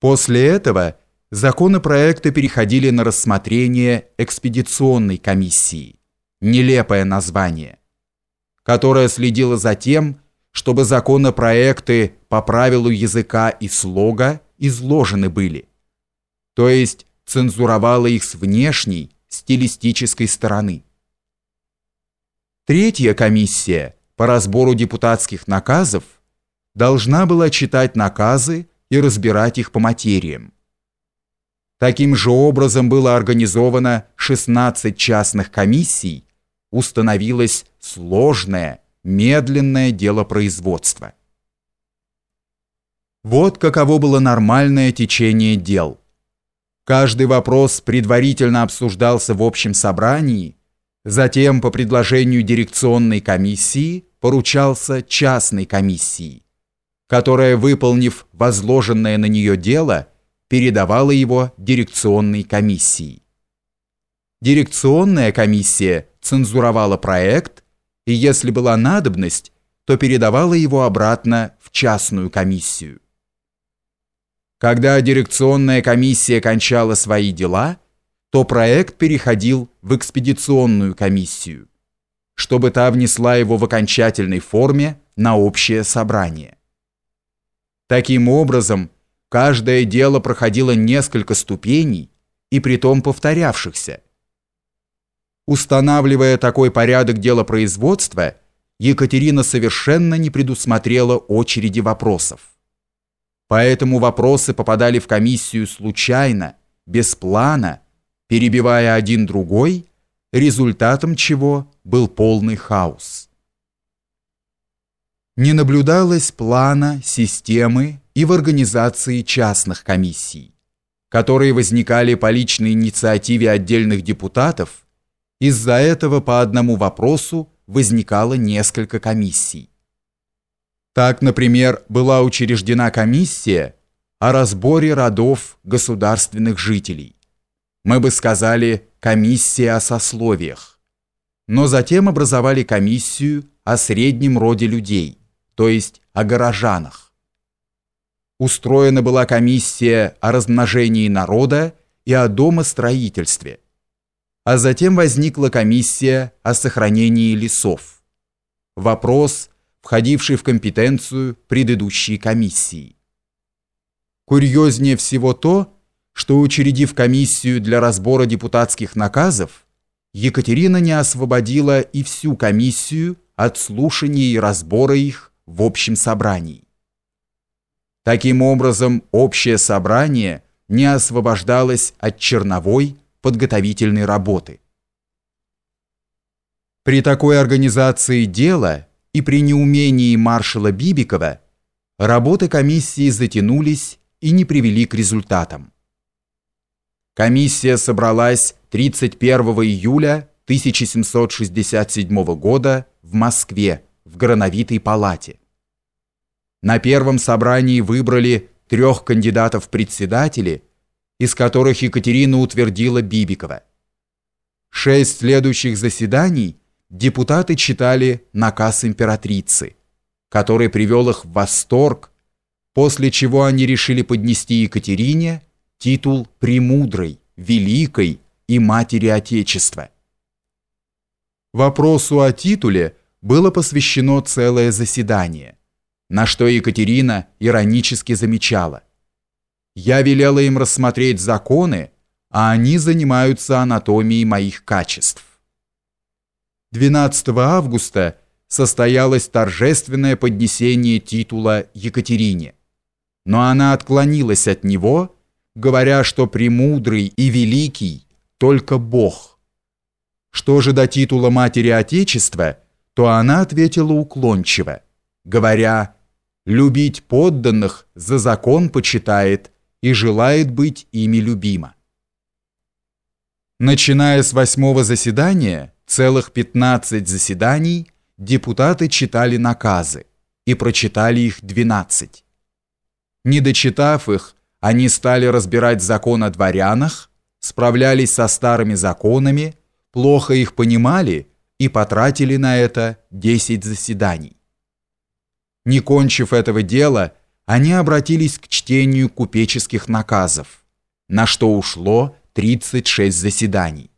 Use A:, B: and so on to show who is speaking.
A: После этого законопроекты переходили на рассмотрение экспедиционной комиссии, нелепое название, которая следила за тем, чтобы законопроекты по правилу языка и слога изложены были, то есть цензуровала их с внешней, стилистической стороны. Третья комиссия по разбору депутатских наказов должна была читать наказы и разбирать их по материям. Таким же образом было организовано 16 частных комиссий, установилось сложное, медленное дело производства. Вот каково было нормальное течение дел. Каждый вопрос предварительно обсуждался в общем собрании, затем по предложению дирекционной комиссии поручался частной комиссии, которая, выполнив возложенное на нее дело, передавала его дирекционной комиссии. Дирекционная комиссия цензуровала проект и, если была надобность, то передавала его обратно в частную комиссию. Когда дирекционная комиссия кончала свои дела, то проект переходил в экспедиционную комиссию, чтобы та внесла его в окончательной форме на общее собрание. Таким образом, каждое дело проходило несколько ступеней и притом повторявшихся. Устанавливая такой порядок делопроизводства, Екатерина совершенно не предусмотрела очереди вопросов. Поэтому вопросы попадали в комиссию случайно, без плана, перебивая один другой, результатом чего был полный хаос. Не наблюдалось плана, системы и в организации частных комиссий, которые возникали по личной инициативе отдельных депутатов, из-за этого по одному вопросу возникало несколько комиссий. Так, например, была учреждена комиссия о разборе родов государственных жителей. Мы бы сказали комиссия о сословиях. Но затем образовали комиссию о среднем роде людей, то есть о горожанах. Устроена была комиссия о размножении народа и о домостроительстве. А затем возникла комиссия о сохранении лесов. Вопрос – входивший в компетенцию предыдущей комиссии. Курьезнее всего то, что учредив комиссию для разбора депутатских наказов, Екатерина не освободила и всю комиссию от слушания и разбора их в общем собрании. Таким образом, общее собрание не освобождалось от черновой подготовительной работы. При такой организации дела и при неумении маршала Бибикова работы комиссии затянулись и не привели к результатам. Комиссия собралась 31 июля 1767 года в Москве в Грановитой палате. На первом собрании выбрали трех кандидатов в председатели, из которых Екатерина утвердила Бибикова. Шесть следующих заседаний депутаты читали наказ императрицы, который привел их в восторг, после чего они решили поднести Екатерине титул «Премудрой», «Великой» и «Матери Отечества». Вопросу о титуле было посвящено целое заседание, на что Екатерина иронически замечала. «Я велела им рассмотреть законы, а они занимаются анатомией моих качеств». 12 августа состоялось торжественное поднесение титула Екатерине, но она отклонилась от него, говоря, что премудрый и великий только Бог. Что же до титула Матери Отечества, то она ответила уклончиво, говоря «любить подданных за закон почитает и желает быть ими любима». Начиная с восьмого заседания, целых 15 заседаний депутаты читали наказы и прочитали их 12. Не дочитав их, они стали разбирать закон о дворянах, справлялись со старыми законами, плохо их понимали и потратили на это 10 заседаний. Не кончив этого дела, они обратились к чтению купеческих наказов, на что ушло 36 заседаний.